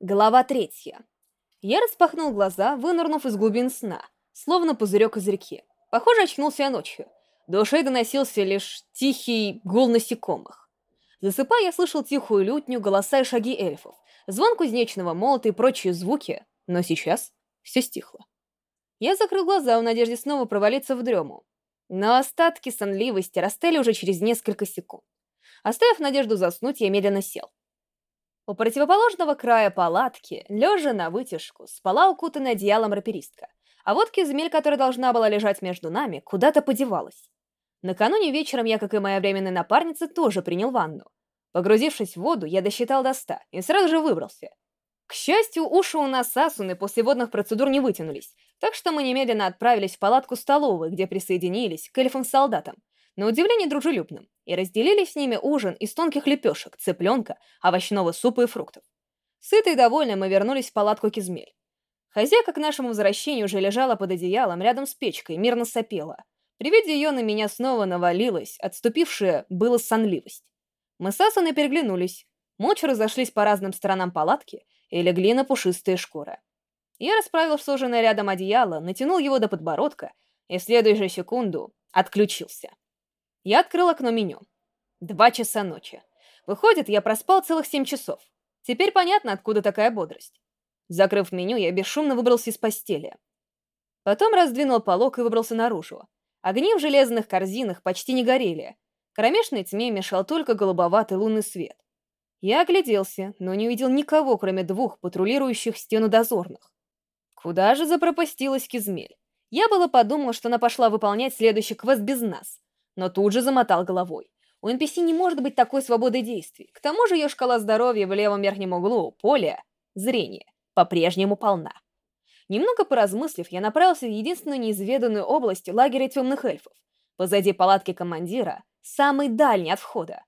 Глава третья. Я распахнул глаза, вынырнув из глубин сна, словно пузырек из реки. Похоже, очнулся я ночью. До ушей доносился лишь тихий гул насекомых. Засыпая, я слышал тихую лютню, голоса и шаги эльфов, звон кузнечного молота и прочие звуки, но сейчас все стихло. Я закрыл глаза в надежде снова провалиться в дрему, но остатки сонливости растаяли уже через несколько секунд. Оставив надежду заснуть, я медленно сел. У противоположного края палатки, лежа на вытяжку, спала укутанная одеялом раперистка, а вот кизмель, которая должна была лежать между нами, куда-то подевалась. Накануне вечером я, как и моя временная напарница, тоже принял ванну. Погрузившись в воду, я досчитал до ста и сразу же выбрался. К счастью, уши у нас Асуны после водных процедур не вытянулись, так что мы немедленно отправились в палатку-столовую, где присоединились к эльфам-солдатам, на удивление дружелюбным, и разделили с ними ужин из тонких лепешек, цыпленка, овощного супа и фруктов. Сытые и довольные мы вернулись в палатку Кизмель. Хозяйка к нашему возвращению уже лежала под одеялом рядом с печкой, мирно сопела. При виде ее на меня снова навалилась, отступившая была сонливость. Мы с Асаной переглянулись, молча разошлись по разным сторонам палатки и легли на пушистые шкуры. Я расправил сложенное рядом одеяло, натянул его до подбородка и в следующую секунду отключился. Я открыл окно меню. Два часа ночи. Выходит, я проспал целых семь часов. Теперь понятно, откуда такая бодрость. Закрыв меню, я бесшумно выбрался из постели. Потом раздвинул полок и выбрался наружу. Огни в железных корзинах почти не горели. Кромешной тьме мешал только голубоватый лунный свет. Я огляделся, но не увидел никого, кроме двух патрулирующих стену дозорных. Куда же запропастилась Кизмель? Я было подумал, что она пошла выполнять следующий квест без нас но тут же замотал головой. У NPC не может быть такой свободы действий. К тому же ее шкала здоровья в левом верхнем углу, поле, зрение, по-прежнему полна. Немного поразмыслив, я направился в единственную неизведанную область лагеря темных эльфов, позади палатки командира, самый дальний от входа.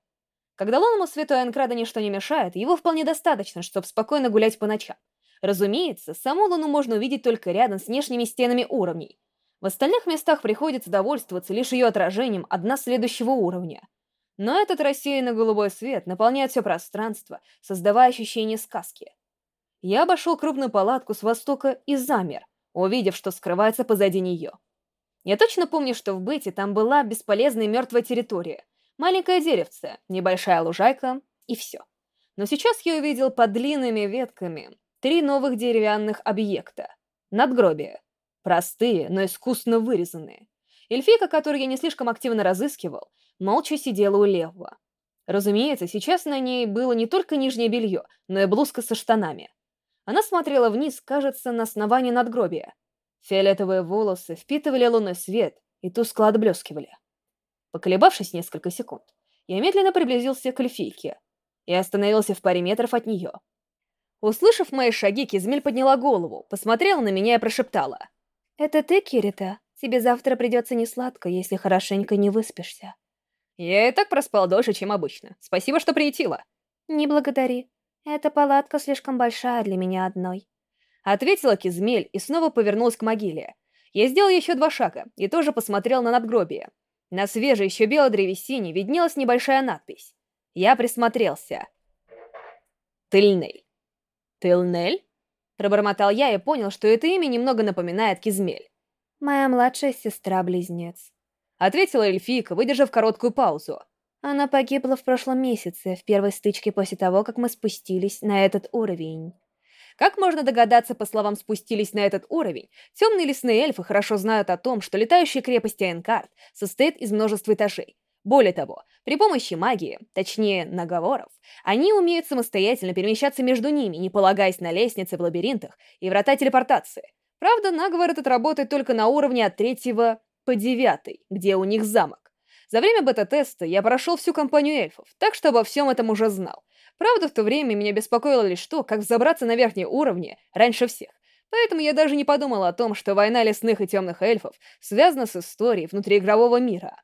Когда лунному свету Энкрада ничто не мешает, его вполне достаточно, чтобы спокойно гулять по ночам. Разумеется, саму луну можно увидеть только рядом с внешними стенами уровней, в остальных местах приходится довольствоваться лишь ее отражением одна следующего уровня. Но этот рассеянный голубой свет наполняет все пространство, создавая ощущение сказки. Я обошел крупную палатку с востока и замер, увидев, что скрывается позади нее. Я точно помню, что в Бете там была бесполезная мертвая территория, маленькое деревце, небольшая лужайка и все. Но сейчас я увидел под длинными ветками три новых деревянных объекта. Надгробие, Простые, но искусно вырезанные. Эльфийка, которую я не слишком активно разыскивал, молча сидела у левого. Разумеется, сейчас на ней было не только нижнее белье, но и блузка со штанами. Она смотрела вниз, кажется, на основание надгробия. Фиолетовые волосы впитывали лунный свет и тускло отблескивали. Поколебавшись несколько секунд, я медленно приблизился к эльфийке и остановился в паре метров от нее. Услышав мои шаги, Кизмель подняла голову, посмотрела на меня и прошептала — «Это ты, Кирита? Тебе завтра придется несладко, если хорошенько не выспишься». «Я и так проспал дольше, чем обычно. Спасибо, что приютила». «Не благодари. Эта палатка слишком большая для меня одной». Ответила Кизмель и снова повернулась к могиле. Я сделал еще два шага и тоже посмотрел на надгробие. На свежей еще белой древесине виднелась небольшая надпись. Я присмотрелся. Тыльнель. Тылнель? Пробормотал я и понял, что это имя немного напоминает Кизмель. «Моя младшая сестра-близнец», — ответила эльфийка, выдержав короткую паузу. «Она погибла в прошлом месяце, в первой стычке после того, как мы спустились на этот уровень». Как можно догадаться, по словам «спустились на этот уровень», темные лесные эльфы хорошо знают о том, что летающая крепость Айнкарт состоит из множества этажей, более того, при помощи магии, точнее, наговоров, они умеют самостоятельно перемещаться между ними, не полагаясь на лестницы в лабиринтах и врата телепортации. Правда, наговор этот работает только на уровне от третьего по девятый, где у них замок. За время бета-теста я прошел всю компанию эльфов, так что обо всем этом уже знал. Правда, в то время меня беспокоило лишь то, как взобраться на верхние уровни раньше всех. Поэтому я даже не подумал о том, что война лесных и темных эльфов связана с историей внутриигрового мира.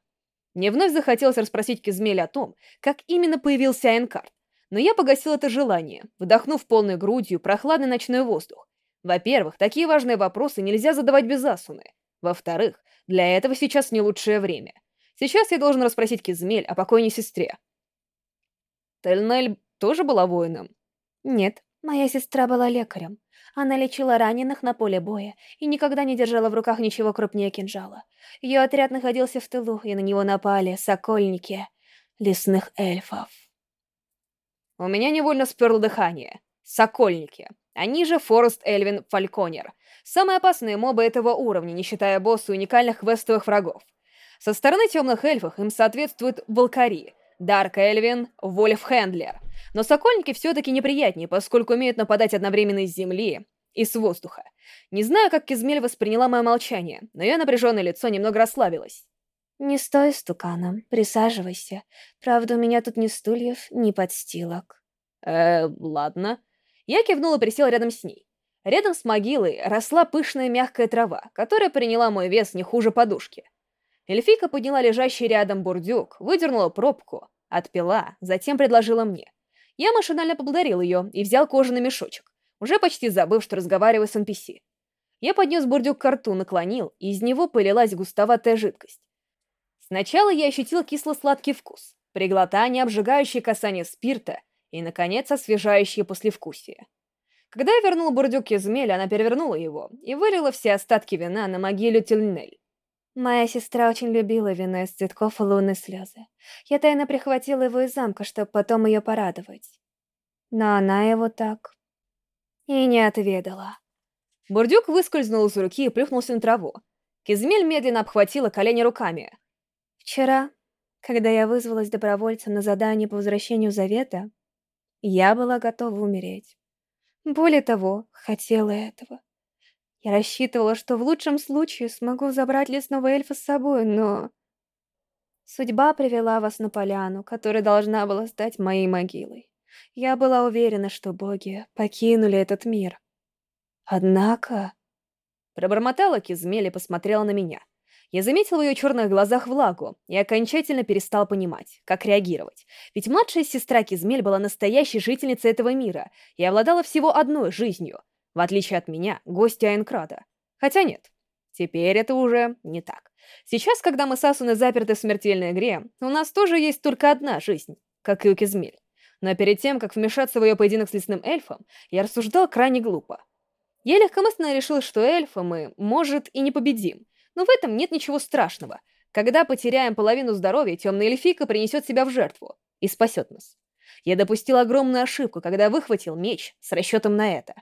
Мне вновь захотелось расспросить Кизмель о том, как именно появился Айнкарт, но я погасил это желание, вдохнув полной грудью прохладный ночной воздух. Во-первых, такие важные вопросы нельзя задавать без Асуны. Во-вторых, для этого сейчас не лучшее время. Сейчас я должен расспросить Кизмель о покойной сестре. Тельнель тоже была воином? Нет, Моя сестра была лекарем. Она лечила раненых на поле боя и никогда не держала в руках ничего крупнее кинжала. Ее отряд находился в тылу, и на него напали сокольники лесных эльфов. У меня невольно сперло дыхание. Сокольники. Они же Форест Эльвин Фальконер. Самые опасные мобы этого уровня, не считая босса уникальных квестовых врагов. Со стороны темных эльфов им соответствуют Волкари, Дарк Эльвин, Вольф Хендлер. Но Сокольники все-таки неприятнее, поскольку умеют нападать одновременно из земли и с воздуха. Не знаю, как Кизмель восприняла мое молчание, но ее напряженное лицо немного расслабилось. «Не стой стуканом, присаживайся. Правда, у меня тут ни стульев, ни подстилок». «Э, ладно». Я кивнула и присела рядом с ней. Рядом с могилой росла пышная мягкая трава, которая приняла мой вес не хуже подушки. Эльфийка подняла лежащий рядом бурдюк, выдернула пробку, отпила, затем предложила мне. Я машинально поблагодарил ее и взял кожаный мешочек, уже почти забыв, что разговариваю с NPC. Я поднес бурдюк к рту, наклонил, и из него полилась густоватая жидкость. Сначала я ощутил кисло-сладкий вкус, при глотании обжигающее касание спирта и, наконец, освежающее послевкусие. Когда я вернул бурдюк из меля, она перевернула его и вылила все остатки вина на могилу Тюльнель. Моя сестра очень любила вино из цветков и лунной слезы. Я тайно прихватила его из замка, чтобы потом ее порадовать. Но она его так и не отведала. Бурдюк выскользнул из руки и плюхнулся на траву. Кизмель медленно обхватила колени руками. Вчера, когда я вызвалась добровольцем на задание по возвращению Завета, я была готова умереть. Более того, хотела этого. Я рассчитывала, что в лучшем случае смогу забрать лесного эльфа с собой, но... Судьба привела вас на поляну, которая должна была стать моей могилой. Я была уверена, что боги покинули этот мир. Однако... Пробормотала Кизмель и посмотрела на меня. Я заметил в ее черных глазах влагу и окончательно перестал понимать, как реагировать. Ведь младшая сестра Кизмель была настоящей жительницей этого мира и обладала всего одной жизнью — в отличие от меня, гостя Айнкрада. Хотя нет, теперь это уже не так. Сейчас, когда мы с Асуной заперты в смертельной игре, у нас тоже есть только одна жизнь, как и у Кизмель. Но перед тем, как вмешаться в ее поединок с лесным эльфом, я рассуждал крайне глупо. Я легкомысленно решил, что эльфа мы, может, и не победим, но в этом нет ничего страшного. Когда потеряем половину здоровья, темная эльфийка принесет себя в жертву и спасет нас. Я допустил огромную ошибку, когда выхватил меч с расчетом на это.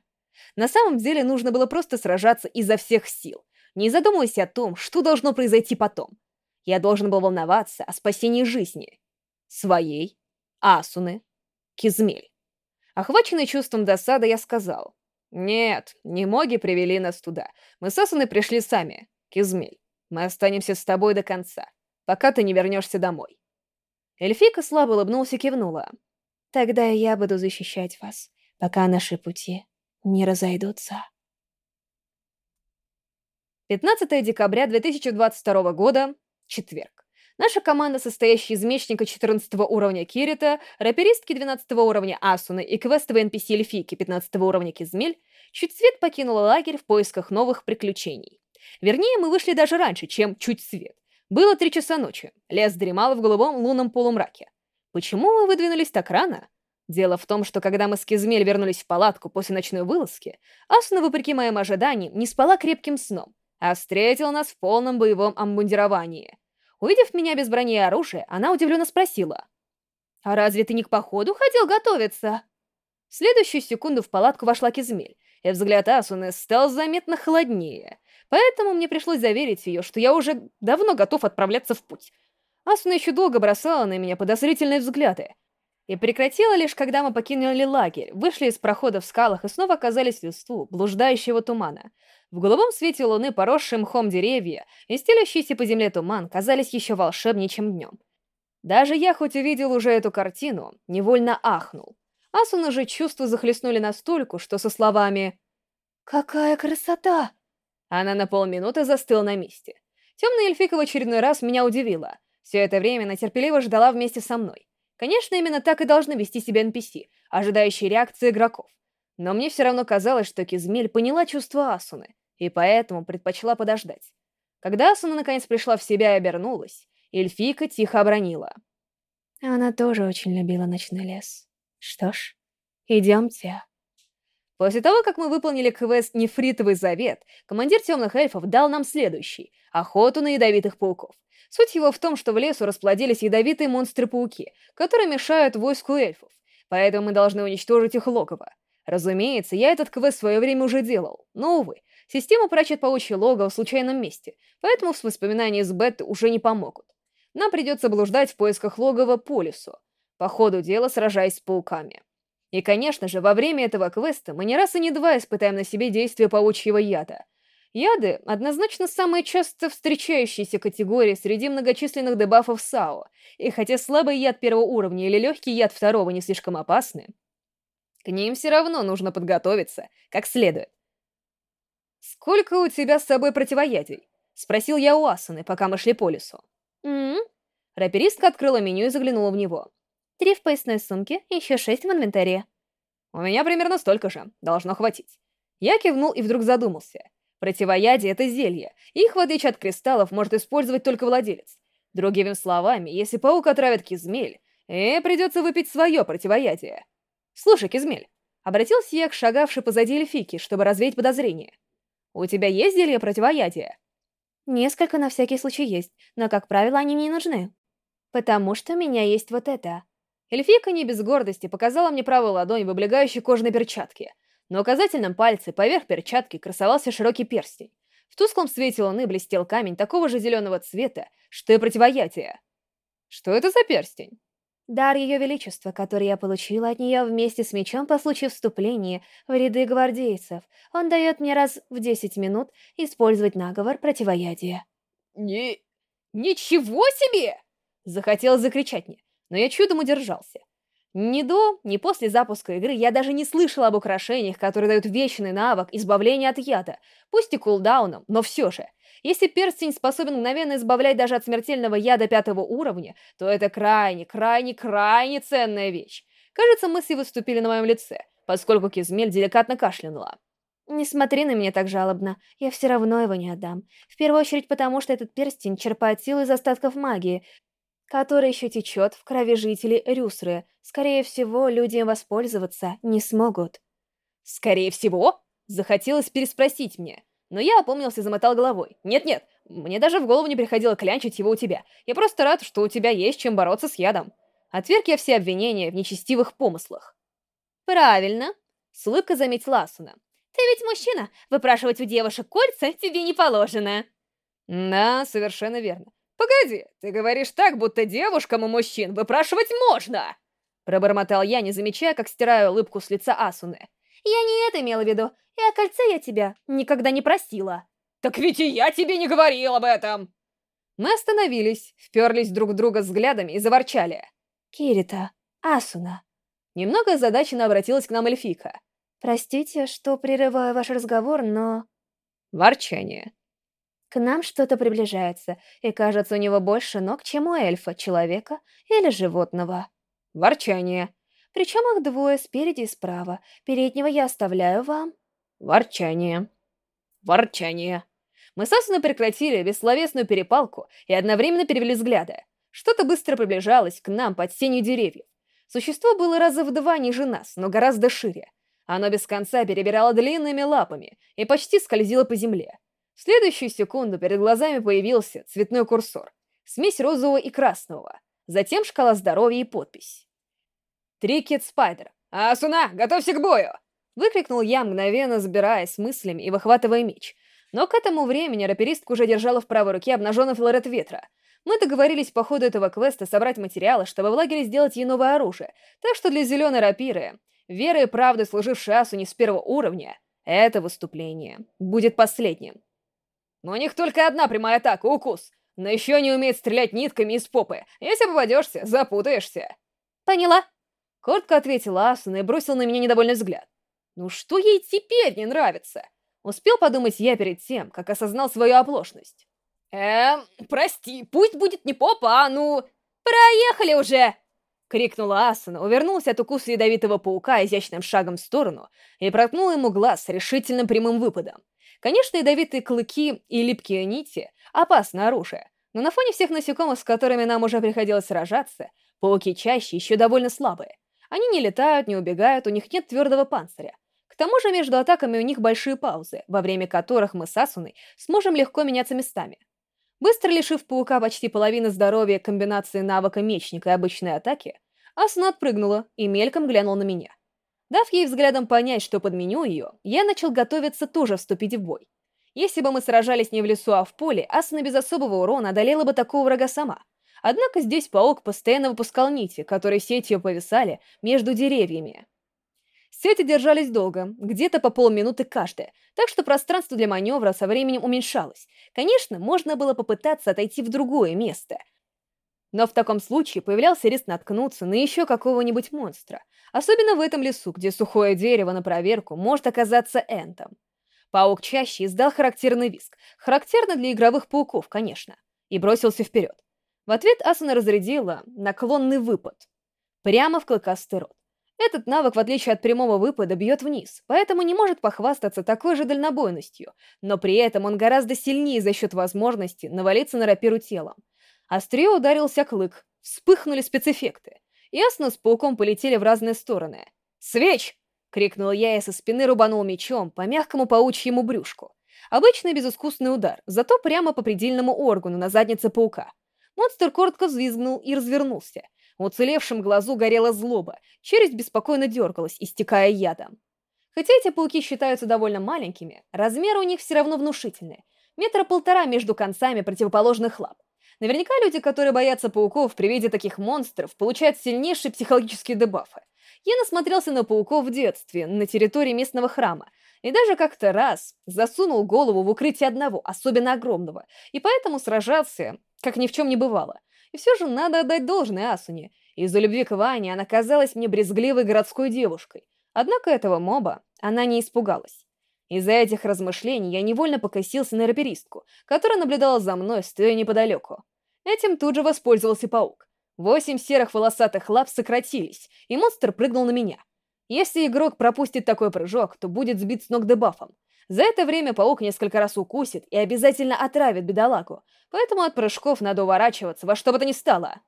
На самом деле нужно было просто сражаться изо всех сил, не задумываясь о том, что должно произойти потом. Я должен был волноваться о спасении жизни. Своей, Асуны, Кизмель. Охваченный чувством досады, я сказал. «Нет, не моги привели нас туда. Мы с Асуной пришли сами, Кизмель. Мы останемся с тобой до конца, пока ты не вернешься домой». Эльфика слабо улыбнулась и кивнула. «Тогда я буду защищать вас, пока наши пути не разойдутся. 15 декабря 2022 года, четверг. Наша команда, состоящая из мечника 14 уровня Кирита, раперистки 12 уровня Асуны и квестовой NPC Эльфийки 15 уровня Кизмель, чуть свет покинула лагерь в поисках новых приключений. Вернее, мы вышли даже раньше, чем чуть свет. Было три часа ночи, лес дремал в голубом лунном полумраке. Почему мы выдвинулись так рано? Дело в том, что когда мы с Кизмель вернулись в палатку после ночной вылазки, Асуна, вопреки моим ожиданиям, не спала крепким сном, а встретила нас в полном боевом амбундировании. Увидев меня без брони и оружия, она удивленно спросила. «А разве ты не к походу хотел готовиться?» В следующую секунду в палатку вошла Кизмель, и взгляд Асуны стал заметно холоднее, поэтому мне пришлось заверить ее, что я уже давно готов отправляться в путь. Асуна еще долго бросала на меня подозрительные взгляды, и прекратила лишь, когда мы покинули лагерь, вышли из прохода в скалах и снова оказались в листву, блуждающего тумана. В голубом свете луны, поросшие мхом деревья и стелящийся по земле туман казались еще волшебнее, чем днем. Даже я, хоть увидел уже эту картину, невольно ахнул. Асуна же чувства захлестнули настолько, что со словами «Какая красота!» Она на полминуты застыла на месте. Темная эльфика в очередной раз меня удивила. Все это время она терпеливо ждала вместе со мной. Конечно, именно так и должны вести себя NPC, ожидающие реакции игроков. Но мне все равно казалось, что Кизмель поняла чувства Асуны, и поэтому предпочла подождать. Когда Асуна наконец пришла в себя и обернулась, эльфийка тихо обронила. Она тоже очень любила ночной лес. Что ж, идемте. После того, как мы выполнили квест «Нефритовый завет», командир темных эльфов дал нам следующий — охоту на ядовитых пауков. Суть его в том, что в лесу расплодились ядовитые монстры-пауки, которые мешают войску эльфов, поэтому мы должны уничтожить их логово. Разумеется, я этот квест в свое время уже делал, но, увы, система прячет паучье логово в случайном месте, поэтому воспоминания из беты уже не помогут. Нам придется блуждать в поисках логова по лесу, по ходу дела сражаясь с пауками. И, конечно же, во время этого квеста мы не раз и не два испытаем на себе действие паучьего яда. Яды — однозначно самая часто встречающаяся категория среди многочисленных дебафов САО, и хотя слабый яд первого уровня или легкий яд второго не слишком опасны, к ним все равно нужно подготовиться, как следует. «Сколько у тебя с собой противоядий?» — спросил я у Асаны, пока мы шли по лесу. «М-м-м?» Раперистка открыла меню и заглянула в него. Три в поясной сумке, еще шесть в инвентаре. У меня примерно столько же. Должно хватить. Я кивнул и вдруг задумался. Противоядие — это зелье. Их, в отличие от кристаллов, может использовать только владелец. Другими словами, если паук отравит кизмель, э, придется выпить свое противоядие. Слушай, кизмель, обратился я к шагавшей позади эльфики, чтобы развеять подозрение. У тебя есть зелье противоядия? Несколько на всякий случай есть, но, как правило, они не нужны. Потому что у меня есть вот это. Эльфика не без гордости показала мне правую ладонь в облегающей кожаной перчатке. На указательном пальце поверх перчатки красовался широкий перстень. В тусклом свете луны блестел камень такого же зеленого цвета, что и противоядие. Что это за перстень? Дар Ее Величества, который я получила от нее вместе с мечом по случаю вступления в ряды гвардейцев. Он дает мне раз в 10 минут использовать наговор противоядия. «Не... ничего себе!» Захотелось закричать мне но я чудом удержался. Ни до, ни после запуска игры я даже не слышал об украшениях, которые дают вечный навык избавления от яда, пусть и кулдауном, но все же. Если перстень способен мгновенно избавлять даже от смертельного яда пятого уровня, то это крайне, крайне, крайне ценная вещь. Кажется, мысли выступили на моем лице, поскольку Кизмель деликатно кашлянула. «Не смотри на меня так жалобно, я все равно его не отдам. В первую очередь потому, что этот перстень черпает силу из остатков магии, который еще течет в крови жителей Рюсры. Скорее всего, люди воспользоваться не смогут. «Скорее всего?» Захотелось переспросить мне. Но я опомнился и замотал головой. «Нет-нет, мне даже в голову не приходило клянчить его у тебя. Я просто рад, что у тебя есть чем бороться с ядом». Отверг я все обвинения в нечестивых помыслах. «Правильно», — с заметила Асуна. «Ты ведь мужчина, выпрашивать у девушек кольца тебе не положено». «Да, совершенно верно. «Погоди, ты говоришь так, будто девушкам и мужчин выпрашивать можно!» Пробормотал я, не замечая, как стираю улыбку с лица Асуны. «Я не это имела в виду, и о кольце я тебя никогда не просила». «Так ведь и я тебе не говорил об этом!» Мы остановились, вперлись друг в друга взглядами и заворчали. «Кирита, Асуна». Немного озадаченно обратилась к нам эльфика. «Простите, что прерываю ваш разговор, но...» Ворчание. К нам что-то приближается, и кажется, у него больше ног, чем у эльфа, человека или животного. Ворчание. Причем их двое, спереди и справа. Переднего я оставляю вам. Ворчание. Ворчание. Мы с Асуной прекратили бессловесную перепалку и одновременно перевели взгляды. Что-то быстро приближалось к нам под сенью деревьев. Существо было раза в два ниже нас, но гораздо шире. Оно без конца перебирало длинными лапами и почти скользило по земле. В следующую секунду перед глазами появился цветной курсор, смесь розового и красного, затем шкала здоровья и подпись. «Трикет Спайдер! Асуна, готовься к бою!» Выкрикнул я, мгновенно сбираясь с мыслями и выхватывая меч. Но к этому времени раперистка уже держала в правой руке обнаженный флорет ветра. Мы договорились по ходу этого квеста собрать материалы, чтобы в лагере сделать ей новое оружие, так что для зеленой рапиры, веры и правды служившей Асуне с первого уровня, это выступление будет последним. Но у них только одна прямая атака — укус. Но еще не умеет стрелять нитками из попы. Если попадешься, запутаешься. Поняла. Коротко ответила Асуна и бросил на меня недовольный взгляд. Ну что ей теперь не нравится? Успел подумать я перед тем, как осознал свою оплошность. Эм, прости, пусть будет не попа, а ну... Проехали уже! Крикнула Асуна, увернулся от укуса ядовитого паука изящным шагом в сторону и проткнула ему глаз решительным прямым выпадом. Конечно, ядовитые клыки и липкие нити — опасное оружие, но на фоне всех насекомых, с которыми нам уже приходилось сражаться, пауки чаще еще довольно слабые. Они не летают, не убегают, у них нет твердого панциря. К тому же между атаками у них большие паузы, во время которых мы с Асуной сможем легко меняться местами. Быстро лишив паука почти половины здоровья комбинации навыка мечника и обычной атаки, Асуна отпрыгнула и мельком глянула на меня. Дав ей взглядом понять, что подменю ее, я начал готовиться тоже вступить в бой. Если бы мы сражались не в лесу, а в поле, Асуна без особого урона одолела бы такого врага сама. Однако здесь паук постоянно выпускал нити, которые сетью повисали между деревьями. Сети держались долго, где-то по полминуты каждая, так что пространство для маневра со временем уменьшалось. Конечно, можно было попытаться отойти в другое место — но в таком случае появлялся риск наткнуться на еще какого-нибудь монстра, особенно в этом лесу, где сухое дерево на проверку может оказаться энтом. Паук чаще издал характерный виск, характерно для игровых пауков, конечно, и бросился вперед. В ответ Асуна разрядила наклонный выпад. Прямо в клыкастый рот. Этот навык, в отличие от прямого выпада, бьет вниз, поэтому не может похвастаться такой же дальнобойностью, но при этом он гораздо сильнее за счет возможности навалиться на рапиру телом. Острее ударился клык, вспыхнули спецэффекты. Ясно, с пауком полетели в разные стороны. «Свеч!» — крикнул я и со спины рубанул мечом по мягкому паучьему брюшку. Обычный безыскусный удар, зато прямо по предельному органу на заднице паука. Монстр коротко взвизгнул и развернулся. В уцелевшем глазу горела злоба, челюсть беспокойно дергалась, истекая ядом. Хотя эти пауки считаются довольно маленькими, размеры у них все равно внушительные. Метра полтора между концами противоположных лап. Наверняка люди, которые боятся пауков при виде таких монстров, получают сильнейшие психологические дебафы. Я насмотрелся на пауков в детстве, на территории местного храма, и даже как-то раз засунул голову в укрытие одного, особенно огромного, и поэтому сражался, как ни в чем не бывало. И все же надо отдать должное Асуне. Из-за любви к Ване она казалась мне брезгливой городской девушкой. Однако этого моба она не испугалась. Из-за этих размышлений я невольно покосился на раперистку, которая наблюдала за мной, стоя неподалеку. Этим тут же воспользовался паук. Восемь серых волосатых лап сократились, и монстр прыгнул на меня. Если игрок пропустит такой прыжок, то будет сбит с ног дебафом. За это время паук несколько раз укусит и обязательно отравит бедолагу, поэтому от прыжков надо уворачиваться во что бы то ни стало.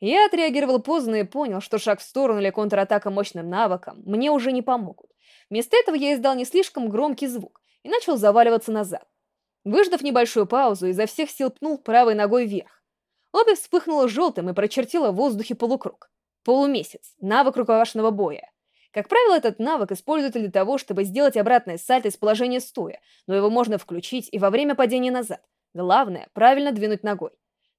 Я отреагировал поздно и понял, что шаг в сторону или контратака мощным навыком мне уже не помогут. Вместо этого я издал не слишком громкий звук и начал заваливаться назад. Выждав небольшую паузу, изо всех сил пнул правой ногой вверх. Обе вспыхнуло желтым и прочертило в воздухе полукруг. Полумесяц. Навык рукопашного боя. Как правило, этот навык используется для того, чтобы сделать обратное сальто из положения стоя, но его можно включить и во время падения назад. Главное — правильно двинуть ногой.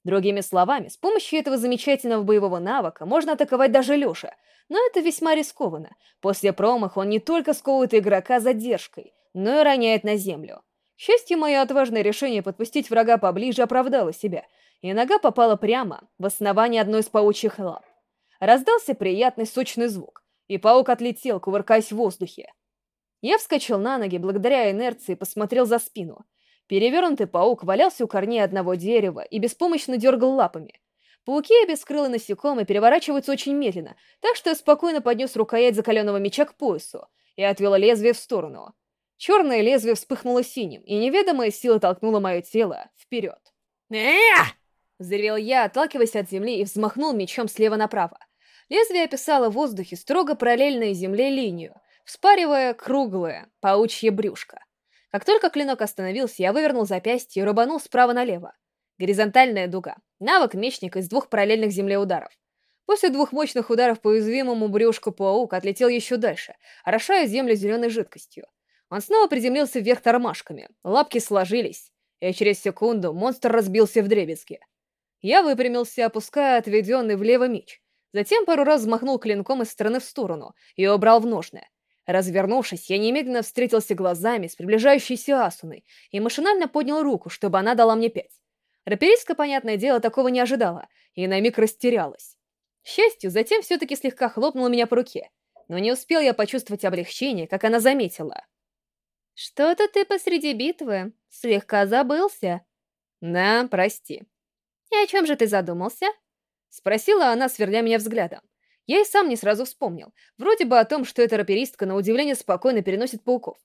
Другими словами, с помощью этого замечательного боевого навыка можно атаковать даже Лёша, но это весьма рискованно. После промаха он не только сковывает игрока задержкой, но и роняет на землю. К счастью, мое отважное решение подпустить врага поближе оправдало себя, и нога попала прямо в основание одной из паучьих лап. Раздался приятный сочный звук, и паук отлетел, кувыркаясь в воздухе. Я вскочил на ноги благодаря инерции посмотрел за спину — Перевернутый паук валялся у корней одного дерева и беспомощно дергал лапами. Пауки и бескрылые насекомые переворачиваются очень медленно, так что я спокойно поднес рукоять закаленного меча к поясу и отвел лезвие в сторону. Черное лезвие вспыхнуло синим, и неведомая сила толкнула мое тело вперед. «Эх!» — взревел я, отталкиваясь от земли, и взмахнул мечом слева направо. Лезвие описало в воздухе строго параллельной земле линию, вспаривая круглое паучье брюшко. Как только клинок остановился, я вывернул запястье и рубанул справа налево. Горизонтальная дуга. Навык мечника из двух параллельных земле ударов. После двух мощных ударов по уязвимому брюшку паук отлетел еще дальше, орошая землю зеленой жидкостью. Он снова приземлился вверх тормашками, лапки сложились, и через секунду монстр разбился в дребезги. Я выпрямился, опуская отведенный влево меч. Затем пару раз взмахнул клинком из стороны в сторону и убрал в ножны. Развернувшись, я немедленно встретился глазами с приближающейся Асуной и машинально поднял руку, чтобы она дала мне пять. Раперистка, понятное дело, такого не ожидала, и на миг растерялась. К счастью, затем все-таки слегка хлопнула меня по руке, но не успел я почувствовать облегчение, как она заметила. «Что-то ты посреди битвы слегка забылся». «Да, прости». «И о чем же ты задумался?» Спросила она, сверля меня взглядом. Я и сам не сразу вспомнил. Вроде бы о том, что эта раперистка на удивление спокойно переносит пауков.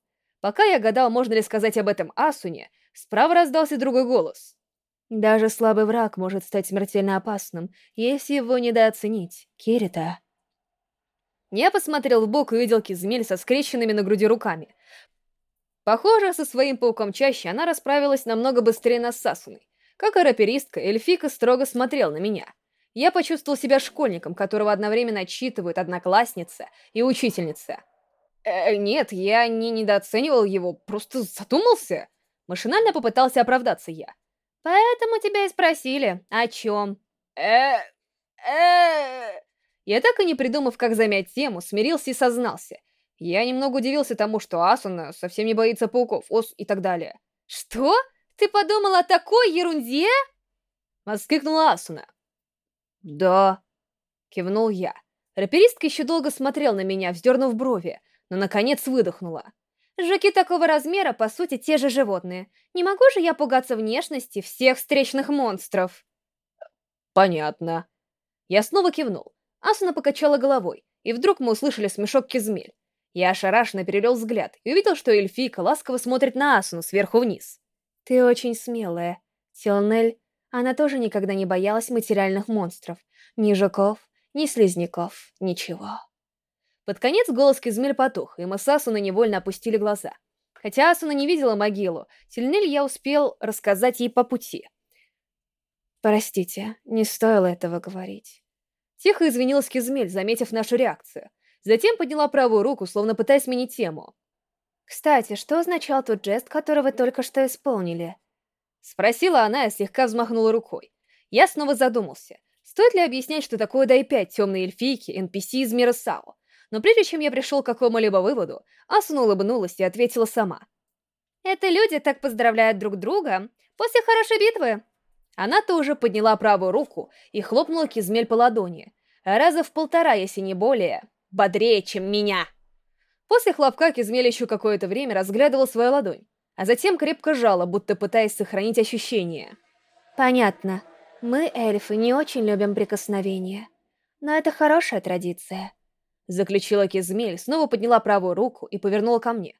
Пока я гадал, можно ли сказать об этом Асуне, справа раздался другой голос. Даже слабый враг может стать смертельно опасным, если его недооценить. Кирита. Я посмотрел в бок и увидел Кизмель со скрещенными на груди руками. Похоже, со своим пауком чаще она расправилась намного быстрее нас с Асуной. Как и раперистка, Эльфика строго смотрел на меня. Я почувствовал себя школьником, которого одновременно отчитывают одноклассница и учительница. Э, нет, я не недооценивал его, просто задумался. Машинально попытался оправдаться я. Поэтому тебя и спросили, о чем? Э, э. Я так и не придумав, как замять тему, смирился и сознался. Я немного удивился тому, что Асуна совсем не боится пауков, ос и так далее. Что? Ты подумал о такой ерунде? Воскликнула Асуна. Да, кивнул я. Раперистка еще долго смотрел на меня, вздернув брови, но наконец выдохнула. Жуки такого размера, по сути, те же животные. Не могу же я пугаться внешности всех встречных монстров. Понятно. Я снова кивнул. Асуна покачала головой, и вдруг мы услышали смешок Кизмель. Я ошарашенно перевел взгляд и увидел, что эльфийка ласково смотрит на Асуну сверху вниз. «Ты очень смелая. Тилнель, она тоже никогда не боялась материальных монстров. Ни жуков, ни слизняков, ничего». Под конец голос Кизмель потух, и мы с Асуной невольно опустили глаза. Хотя Асуна не видела могилу, Тильнель я успел рассказать ей по пути. «Простите, не стоило этого говорить». Тихо извинилась Кизмель, заметив нашу реакцию. Затем подняла правую руку, словно пытаясь сменить тему. «Кстати, что означал тот жест, который вы только что исполнили?» Спросила она и слегка взмахнула рукой. Я снова задумался. Стоит ли объяснять, что такое Дай-5 темные эльфийки, NPC из мира Сао? Но прежде чем я пришел к какому-либо выводу, Асуна улыбнулась и ответила сама. «Это люди так поздравляют друг друга после хорошей битвы». Она тоже подняла правую руку и хлопнула Кизмель по ладони. Раза в полтора, если не более, бодрее, чем меня. После хлопка Кизмель еще какое-то время разглядывал свою ладонь, а затем крепко жала, будто пытаясь сохранить ощущение. «Понятно. Мы, эльфы, не очень любим прикосновения. Но это хорошая традиция». Заключила Кизмель, снова подняла правую руку и повернула ко мне.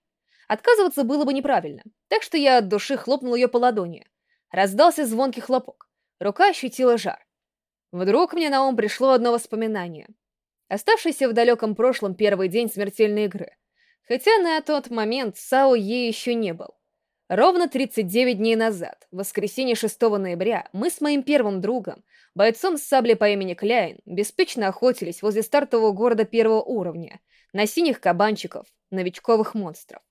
Отказываться было бы неправильно, так что я от души хлопнул ее по ладони. Раздался звонкий хлопок. Рука ощутила жар. Вдруг мне на ум пришло одно воспоминание. Оставшийся в далеком прошлом первый день смертельной игры. Хотя на тот момент Сао Е еще не был. Ровно 39 дней назад, в воскресенье 6 ноября, мы с моим первым другом, бойцом с саблей по имени Кляйн, беспечно охотились возле стартового города первого уровня, на синих кабанчиков, новичковых монстров.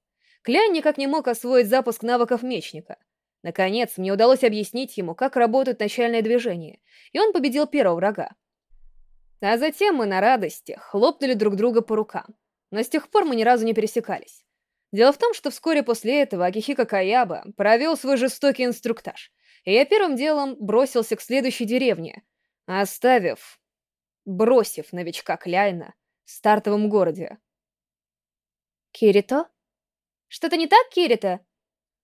Кляйн никак не мог освоить запуск навыков мечника. Наконец, мне удалось объяснить ему, как работают начальные движения, и он победил первого врага. А затем мы на радости хлопнули друг друга по рукам, но с тех пор мы ни разу не пересекались. Дело в том, что вскоре после этого Акихика Каяба провел свой жестокий инструктаж, и я первым делом бросился к следующей деревне, оставив, бросив новичка Кляйна в стартовом городе. «Кирито?» «Что-то не так, Кирита?»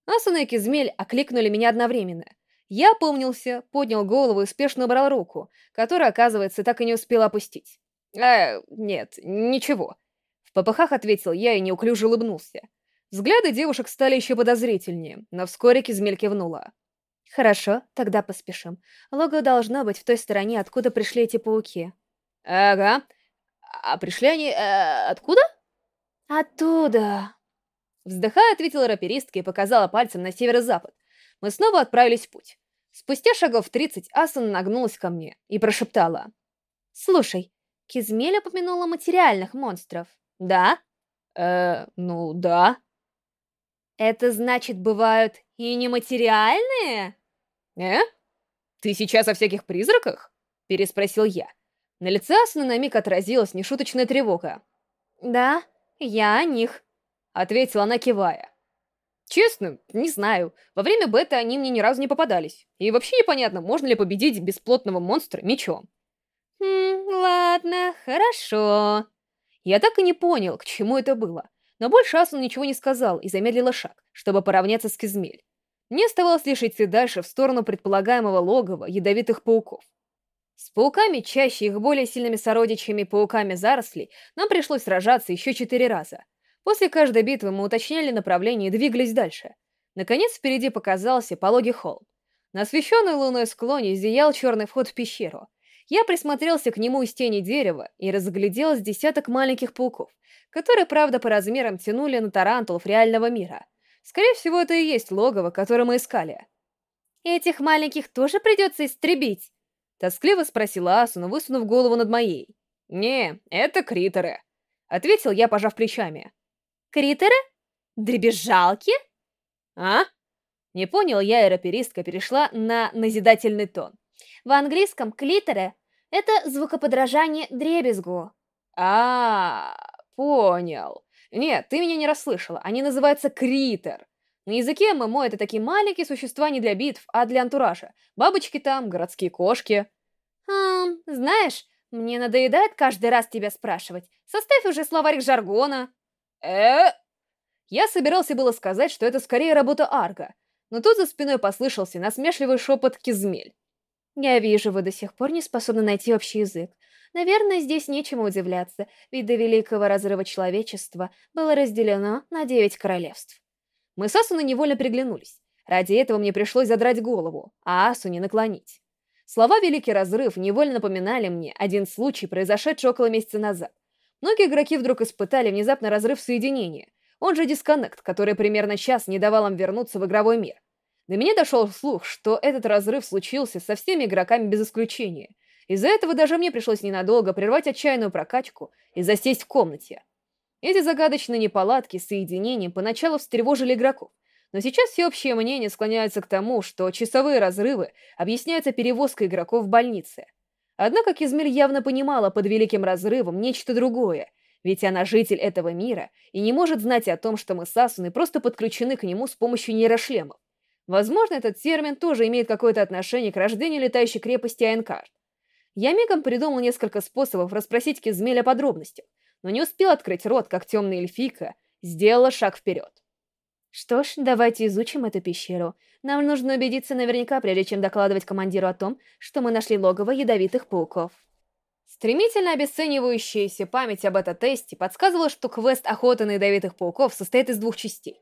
Асуна и Кизмель окликнули меня одновременно. Я помнился, поднял голову и спешно убрал руку, которую, оказывается, так и не успел опустить. «Э, нет, ничего». В попыхах ответил я и неуклюже улыбнулся. Взгляды девушек стали еще подозрительнее, но вскоре Кизмель кивнула. «Хорошо, тогда поспешим. Лого должно быть в той стороне, откуда пришли эти пауки». «Ага. А пришли они... Э, откуда?» «Оттуда!» Вздыхая, ответила раперистка и показала пальцем на северо-запад. Мы снова отправились в путь. Спустя шагов тридцать Асуна нагнулась ко мне и прошептала. «Слушай, Кизмель упомянула материальных монстров». «Да?» «Э, ну да». Это значит, бывают и нематериальные? Э? Ты сейчас о всяких призраках? Переспросил я. На лице Асуны на миг отразилась нешуточная тревога. Да, я о них. Ответила она, кивая. Честно, не знаю. Во время бета они мне ни разу не попадались. И вообще непонятно, можно ли победить бесплотного монстра мечом. Хм, ладно, хорошо. Я так и не понял, к чему это было. Но больше Асун ничего не сказал и замедлила шаг, чтобы поравняться с Кизмель. Мне оставалось лишь идти дальше в сторону предполагаемого логова ядовитых пауков. С пауками, чаще их более сильными сородичами пауками зарослей, нам пришлось сражаться еще четыре раза. После каждой битвы мы уточняли направление и двигались дальше. Наконец впереди показался пологий холм. На освещенной луной склоне зиял черный вход в пещеру. Я присмотрелся к нему из тени дерева и разглядел с десяток маленьких пауков, которые, правда, по размерам тянули на тарантулов реального мира. Скорее всего, это и есть логово, которое мы искали. «Этих маленьких тоже придется истребить?» Тоскливо спросила Асуна, высунув голову над моей. «Не, это критеры», — ответил я, пожав плечами. «Критеры? Дребезжалки?» «А?» Не понял я, и перешла на назидательный тон. В английском клитеры — это звукоподражание дребезгу. А, -а, -а понял. Нет, ты меня не расслышала. Они называются критер. На языке ММО это такие маленькие существа не для битв, а для антуража. Бабочки там, городские кошки. Хм, знаешь, мне надоедает каждый раз тебя спрашивать. Составь уже словарик жаргона. э Я собирался было сказать, что это скорее работа Арга, но тут за спиной послышался насмешливый шепот Кизмель. Я вижу, вы до сих пор не способны найти общий язык. Наверное, здесь нечему удивляться, ведь до Великого Разрыва Человечества было разделено на девять королевств. Мы с Асуной невольно приглянулись. Ради этого мне пришлось задрать голову, а Асу не наклонить. Слова «Великий разрыв» невольно напоминали мне один случай, произошедший около месяца назад. Многие игроки вдруг испытали внезапно разрыв соединения, он же дисконнект, который примерно час не давал им вернуться в игровой мир. До меня дошел слух, что этот разрыв случился со всеми игроками без исключения. Из-за этого даже мне пришлось ненадолго прервать отчаянную прокачку и засесть в комнате. Эти загадочные неполадки с соединением поначалу встревожили игроков, но сейчас всеобщее мнение склоняется к тому, что часовые разрывы объясняются перевозкой игроков в больнице. Однако Кизмель явно понимала под Великим Разрывом нечто другое, ведь она житель этого мира и не может знать о том, что мы с Асуной просто подключены к нему с помощью нейрошлемов. Возможно, этот термин тоже имеет какое-то отношение к рождению летающей крепости Айнкарт. Я мигом придумал несколько способов расспросить Кизмель о подробностях, но не успел открыть рот, как темная эльфийка сделала шаг вперед. Что ж, давайте изучим эту пещеру. Нам нужно убедиться наверняка, прежде чем докладывать командиру о том, что мы нашли логово ядовитых пауков. Стремительно обесценивающаяся память об этом тесте подсказывала, что квест охоты на ядовитых пауков состоит из двух частей.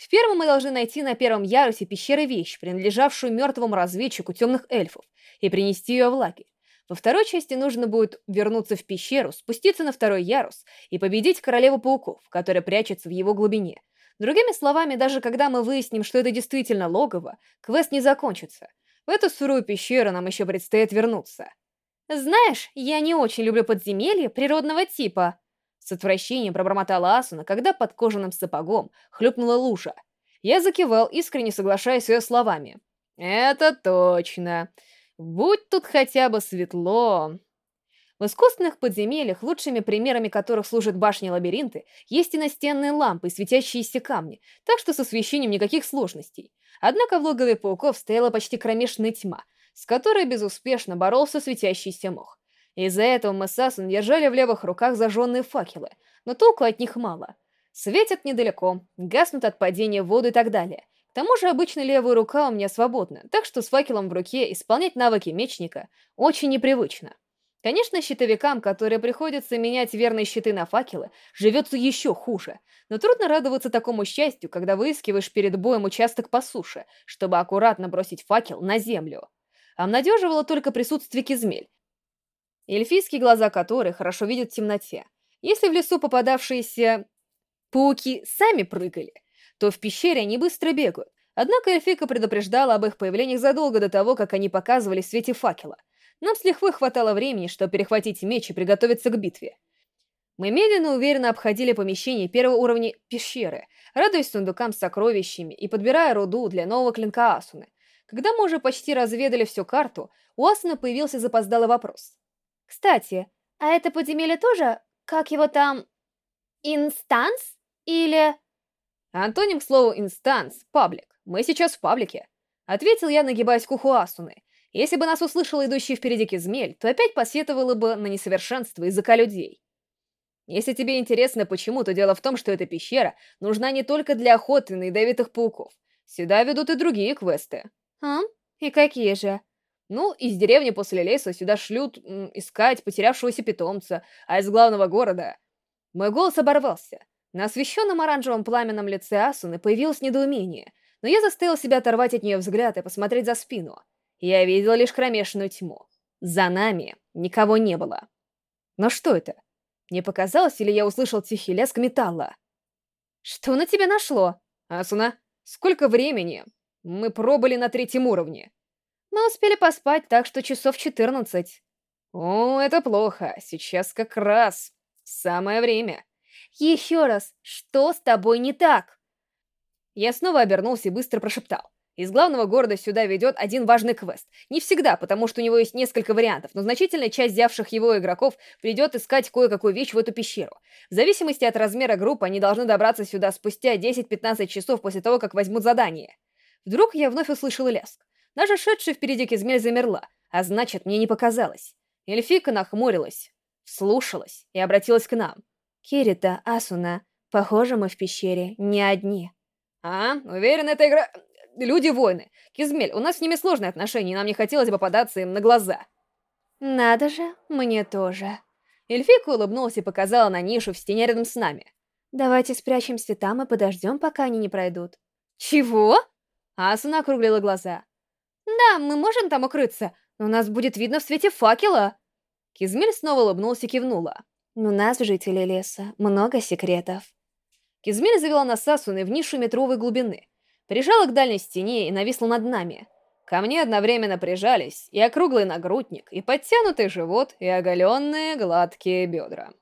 В первом мы должны найти на первом ярусе пещеры вещь, принадлежавшую мертвому разведчику темных эльфов, и принести ее в лагерь. Во второй части нужно будет вернуться в пещеру, спуститься на второй ярус и победить королеву пауков, которая прячется в его глубине. Другими словами, даже когда мы выясним, что это действительно логово, квест не закончится. В эту сырую пещеру нам еще предстоит вернуться. «Знаешь, я не очень люблю подземелья природного типа», с отвращением пробормотала Асуна, когда под кожаным сапогом хлюпнула лужа. Я закивал, искренне соглашаясь с ее словами. «Это точно. Будь тут хотя бы светло. В искусственных подземельях, лучшими примерами которых служат башни-лабиринты, есть и настенные лампы и светящиеся камни, так что с освещением никаких сложностей. Однако в логове пауков стояла почти кромешная тьма, с которой безуспешно боролся светящийся мох. Из-за этого мы с Асун держали в левых руках зажженные факелы, но толку от них мало. Светят недалеко, гаснут от падения в воду и так далее. К тому же обычно левая рука у меня свободна, так что с факелом в руке исполнять навыки мечника очень непривычно. Конечно, щитовикам, которые приходится менять верные щиты на факелы, живется еще хуже, но трудно радоваться такому счастью, когда выискиваешь перед боем участок по суше, чтобы аккуратно бросить факел на землю. Обнадеживало только присутствие кизмель, эльфийские глаза которой хорошо видят в темноте. Если в лесу попадавшиеся пауки сами прыгали, то в пещере они быстро бегают. Однако эльфика предупреждала об их появлениях задолго до того, как они показывались в свете факела. Нам с лихвой хватало времени, чтобы перехватить меч и приготовиться к битве. Мы медленно и уверенно обходили помещение первого уровня пещеры, радуясь сундукам с сокровищами и подбирая руду для нового клинка Асуны. Когда мы уже почти разведали всю карту, у Асуны появился запоздалый вопрос. «Кстати, а это подземелье тоже, как его там, instance? Или...» Антоним к слову «instance» — public. Мы сейчас в public е. Ответил я, нагибаясь к уху Асуны. Если бы нас услышала идущая впереди Кизмель, то опять посетовала бы на несовершенство языка людей. Если тебе интересно почему, то дело в том, что эта пещера нужна не только для охоты на ядовитых пауков. Сюда ведут и другие квесты. А? И какие же? Ну, из деревни после леса сюда шлют искать потерявшегося питомца, а из главного города... Мой голос оборвался. На освещенном оранжевом пламенном лице Асуны появилось недоумение, но я заставил себя оторвать от нее взгляд и посмотреть за спину. Я видел лишь кромешную тьму. За нами никого не было. Но что это? Не показалось, или я услышал тихий лязг металла? Что на тебя нашло? Асуна, сколько времени? Мы пробыли на третьем уровне. Мы успели поспать, так что часов 14. О, это плохо. Сейчас как раз самое время. Еще раз, что с тобой не так? Я снова обернулся и быстро прошептал. Из главного города сюда ведет один важный квест. Не всегда, потому что у него есть несколько вариантов, но значительная часть взявших его игроков придет искать кое-какую вещь в эту пещеру. В зависимости от размера группы они должны добраться сюда спустя 10-15 часов после того, как возьмут задание. Вдруг я вновь услышал ляск. Даже шедшая впереди Кизмель замерла, а значит, мне не показалось. Эльфика нахмурилась, вслушалась и обратилась к нам. «Кирита, Асуна, похоже, мы в пещере не одни». «А, уверен, эта игра... Люди-воины. Кизмель, у нас с ними сложные отношения, и нам не хотелось бы попадаться им на глаза». «Надо же, мне тоже». Эльфика улыбнулась и показала на нишу в стене рядом с нами. «Давайте спрячемся там и подождем, пока они не пройдут». «Чего?» Асуна округлила глаза. «Да, мы можем там укрыться, но нас будет видно в свете факела». Кизмель снова улыбнулась и кивнула. «У нас, жители леса, много секретов». Кизмель завела нас с Асуной в нишу метровой глубины, прижала к дальней стене и нависла над нами. Ко мне одновременно прижались и округлый нагрудник, и подтянутый живот, и оголенные гладкие бедра.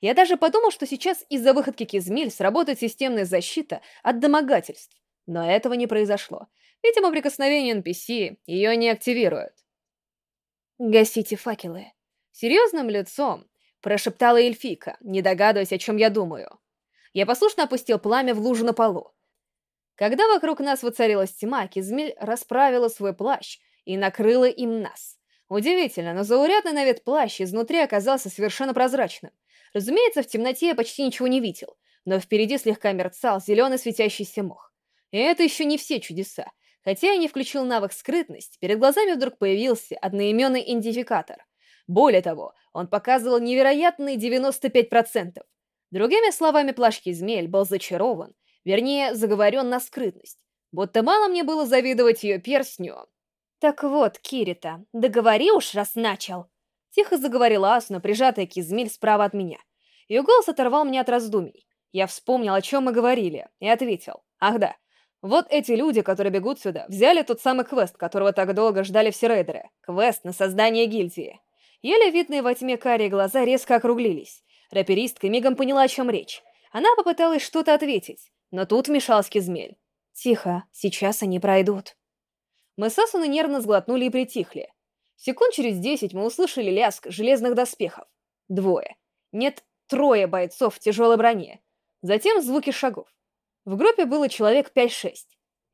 Я даже подумал, что сейчас из-за выходки Кизмиль сработает системная защита от домогательств. Но этого не произошло. Видимо, прикосновение NPC ее не активирует. «Гасите факелы». Серьезным лицом прошептала эльфика, не догадываясь, о чем я думаю. Я послушно опустил пламя в лужу на полу. Когда вокруг нас воцарилась тьма, Кизмель расправила свой плащ и накрыла им нас. Удивительно, но заурядный на вид плащ изнутри оказался совершенно прозрачным. Разумеется, в темноте я почти ничего не видел, но впереди слегка мерцал зеленый светящийся мох. И это еще не все чудеса. Хотя я не включил навык скрытность, перед глазами вдруг появился одноименный идентификатор. Более того, он показывал невероятные 95%. Другими словами, плашки змель был зачарован, вернее, заговорен на скрытность. Будто мало мне было завидовать ее перстню. «Так вот, Кирита, договори уж, раз начал!» Тихо заговорила Асуна, прижатая к Измель справа от меня. Ее голос оторвал меня от раздумий. Я вспомнил, о чем мы говорили, и ответил. «Ах да, вот эти люди, которые бегут сюда, взяли тот самый квест, которого так долго ждали все рейдеры. Квест на создание гильдии. Еле видные во тьме карие глаза резко округлились. Раперистка мигом поняла, о чем речь. Она попыталась что-то ответить, но тут вмешался Кизмель. «Тихо, сейчас они пройдут». Мы с Асуной нервно сглотнули и притихли. Секунд через десять мы услышали лязг железных доспехов. Двое. Нет, трое бойцов в тяжелой броне. Затем звуки шагов. В группе было человек 5-6.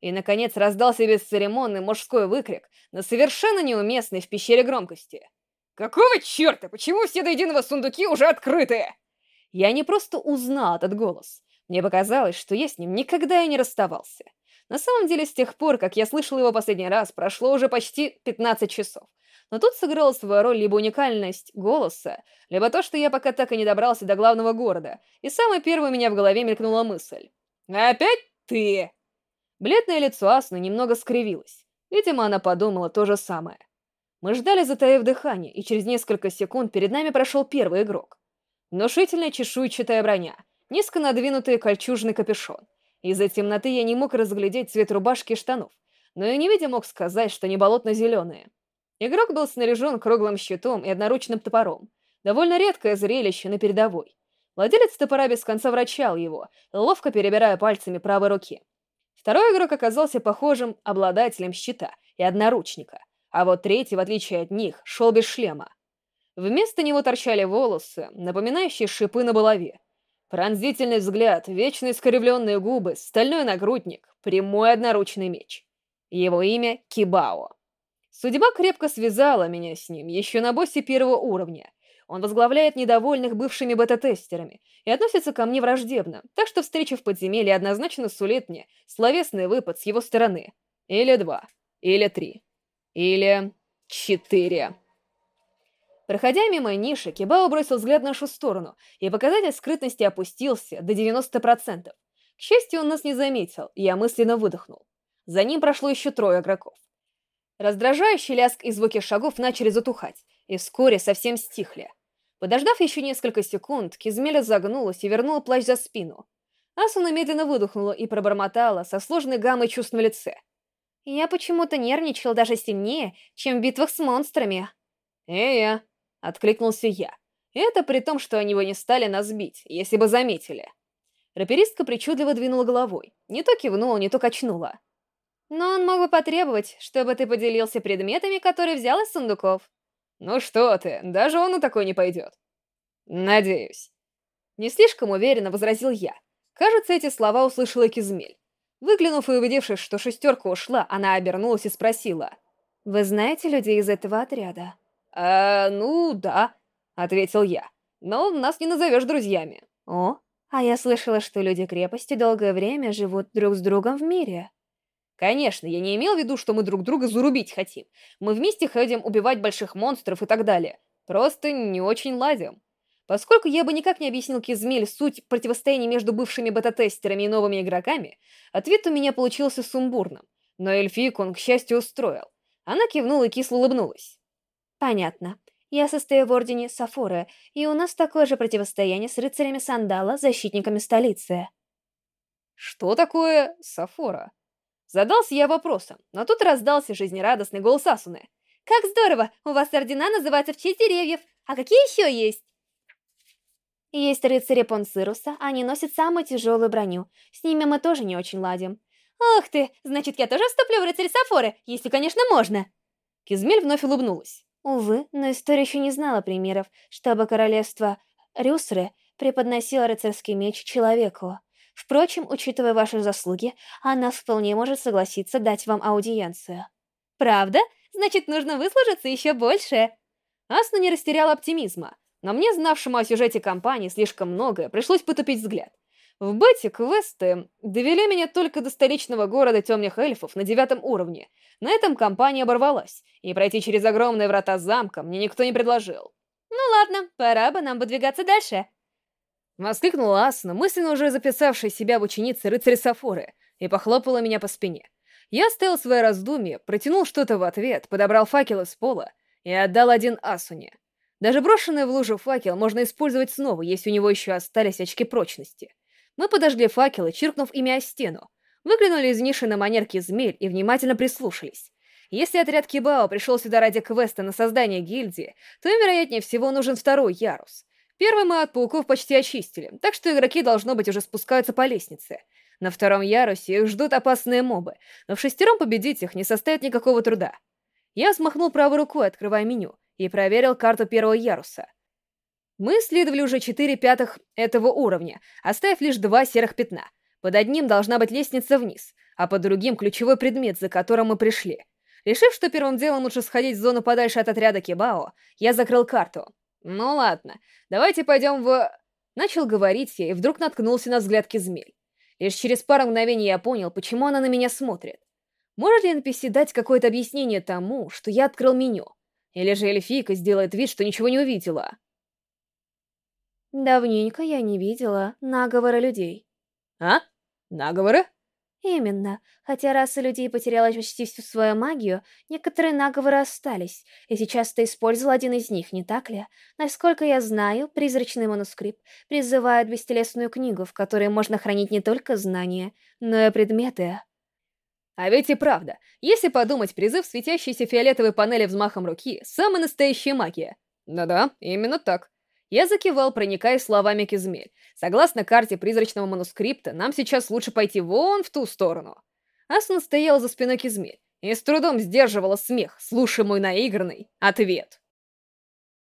И, наконец, раздался бесцеремонный мужской выкрик на совершенно неуместной в пещере громкости. «Какого черта? Почему все до единого сундуки уже открыты?» Я не просто узнал этот голос. Мне показалось, что я с ним никогда и не расставался. На самом деле, с тех пор, как я слышал его последний раз, прошло уже почти 15 часов. Но тут сыграла свою роль либо уникальность голоса, либо то, что я пока так и не добрался до главного города, и самой первой у меня в голове мелькнула мысль. «Опять ты?» Бледное лицо Асны немного скривилось. Видимо, она подумала то же самое. Мы ждали, затаив дыхание, и через несколько секунд перед нами прошел первый игрок. Внушительная чешуйчатая броня, низко надвинутый кольчужный капюшон. Из-за темноты я не мог разглядеть цвет рубашки и штанов, но и не видя мог сказать, что не болотно-зеленые. Игрок был снаряжен круглым щитом и одноручным топором. Довольно редкое зрелище на передовой. Владелец топора без конца врачал его, ловко перебирая пальцами правой руки. Второй игрок оказался похожим обладателем щита и одноручника, а вот третий, в отличие от них, шел без шлема. Вместо него торчали волосы, напоминающие шипы на голове. Пронзительный взгляд, вечно искривленные губы, стальной нагрудник, прямой одноручный меч. Его имя Кибао. Судьба крепко связала меня с ним еще на боссе первого уровня, он возглавляет недовольных бывшими бета-тестерами и относится ко мне враждебно, так что встреча в подземелье однозначно сулит мне словесный выпад с его стороны. Или два, или три, или четыре. Проходя мимо ниши, Кибао бросил взгляд в нашу сторону, и показатель скрытности опустился до 90%. К счастью, он нас не заметил, и я мысленно выдохнул. За ним прошло еще трое игроков. Раздражающий лязг и звуки шагов начали затухать, и вскоре совсем стихли. Подождав еще несколько секунд, Кизмеля загнулась и вернула плащ за спину. Асуна медленно выдохнула и пробормотала со сложной гаммой чувств на лице. «Я почему-то нервничал даже сильнее, чем в битвах с монстрами». «Э-я», — откликнулся я. Это при том, что они бы не стали нас бить, если бы заметили. Раперистка причудливо двинула головой. Не то кивнула, не то качнула. Но он мог бы потребовать, чтобы ты поделился предметами, которые взял из сундуков. Ну что ты, даже он на такой не пойдет. Надеюсь. Не слишком уверенно возразил я. Кажется, эти слова услышала Кизмель. Выглянув и убедившись, что шестерка ушла, она обернулась и спросила. «Вы знаете людей из этого отряда?» «Э, ну, да», — ответил я. «Но нас не назовешь друзьями». «О, а я слышала, что люди крепости долгое время живут друг с другом в мире». Конечно, я не имел в виду, что мы друг друга зарубить хотим. Мы вместе ходим убивать больших монстров и так далее. Просто не очень ладим. Поскольку я бы никак не объяснил Кизмель суть противостояния между бывшими бета-тестерами и новыми игроками, ответ у меня получился сумбурным. Но эльфийку он, к счастью, устроил. Она кивнула и кисло улыбнулась. «Понятно. Я состою в Ордене Сафоры, и у нас такое же противостояние с рыцарями Сандала, защитниками столицы». «Что такое Сафора?» Задался я вопросом, но тут раздался жизнерадостный голос Асуны. «Как здорово! У вас ордена называются в честь деревьев. А какие еще есть?» Есть рыцари Понцируса, они носят самую тяжелую броню. С ними мы тоже не очень ладим. «Ох ты! Значит, я тоже вступлю в рыцарь Сафоры, если, конечно, можно!» Кизмель вновь улыбнулась. Увы, но история еще не знала примеров, чтобы королевство Рюсры преподносило рыцарский меч человеку. Впрочем, учитывая ваши заслуги, она вполне может согласиться дать вам аудиенцию. Правда? Значит, нужно выслужиться еще больше. Асна не растеряла оптимизма, но мне, знавшему о сюжете компании слишком многое, пришлось потупить взгляд. В бете квесты довели меня только до столичного города темных эльфов на девятом уровне. На этом компания оборвалась, и пройти через огромные врата замка мне никто не предложил. «Ну ладно, пора бы нам выдвигаться дальше», Воскликнула Асна, мысленно уже записавшая себя в ученице рыцаря Сафоры, и похлопала меня по спине. Я оставил свои раздумья, протянул что-то в ответ, подобрал факел из пола и отдал один Асуне. Даже брошенный в лужу факел можно использовать снова, если у него еще остались очки прочности. Мы подожгли факелы, чиркнув ими о стену, выглянули из ниши на манерке змель и внимательно прислушались. Если отряд Кибао пришел сюда ради квеста на создание гильдии, то им, вероятнее всего, нужен второй ярус — Первый мы от пауков почти очистили, так что игроки, должно быть, уже спускаются по лестнице. На втором ярусе их ждут опасные мобы, но в шестером победить их не составит никакого труда. Я взмахнул правой рукой, открывая меню, и проверил карту первого яруса. Мы исследовали уже четыре пятых этого уровня, оставив лишь два серых пятна. Под одним должна быть лестница вниз, а под другим ключевой предмет, за которым мы пришли. Решив, что первым делом лучше сходить в зону подальше от отряда Кибао, я закрыл карту. Ну ладно, давайте пойдем в... Начал говорить я и вдруг наткнулся на взгляд Кизмель. Лишь через пару мгновений я понял, почему она на меня смотрит. Может ли NPC дать какое-то объяснение тому, что я открыл меню? Или же эльфийка сделает вид, что ничего не увидела? Давненько я не видела наговора людей. А? Наговоры? Именно. Хотя раса людей потеряла почти всю свою магию, некоторые наговоры остались, и сейчас ты использовал один из них, не так ли? Насколько я знаю, призрачный манускрипт призывает бестелесную книгу, в которой можно хранить не только знания, но и предметы. А ведь и правда, если подумать, призыв светящейся фиолетовой панели взмахом руки — самая настоящая магия. Да-да, именно так. Я закивал, проникая словами Кизмель. Согласно карте призрачного манускрипта, нам сейчас лучше пойти вон в ту сторону. Асна стояла за спиной Кизмель и с трудом сдерживала смех, слушая мой наигранный ответ.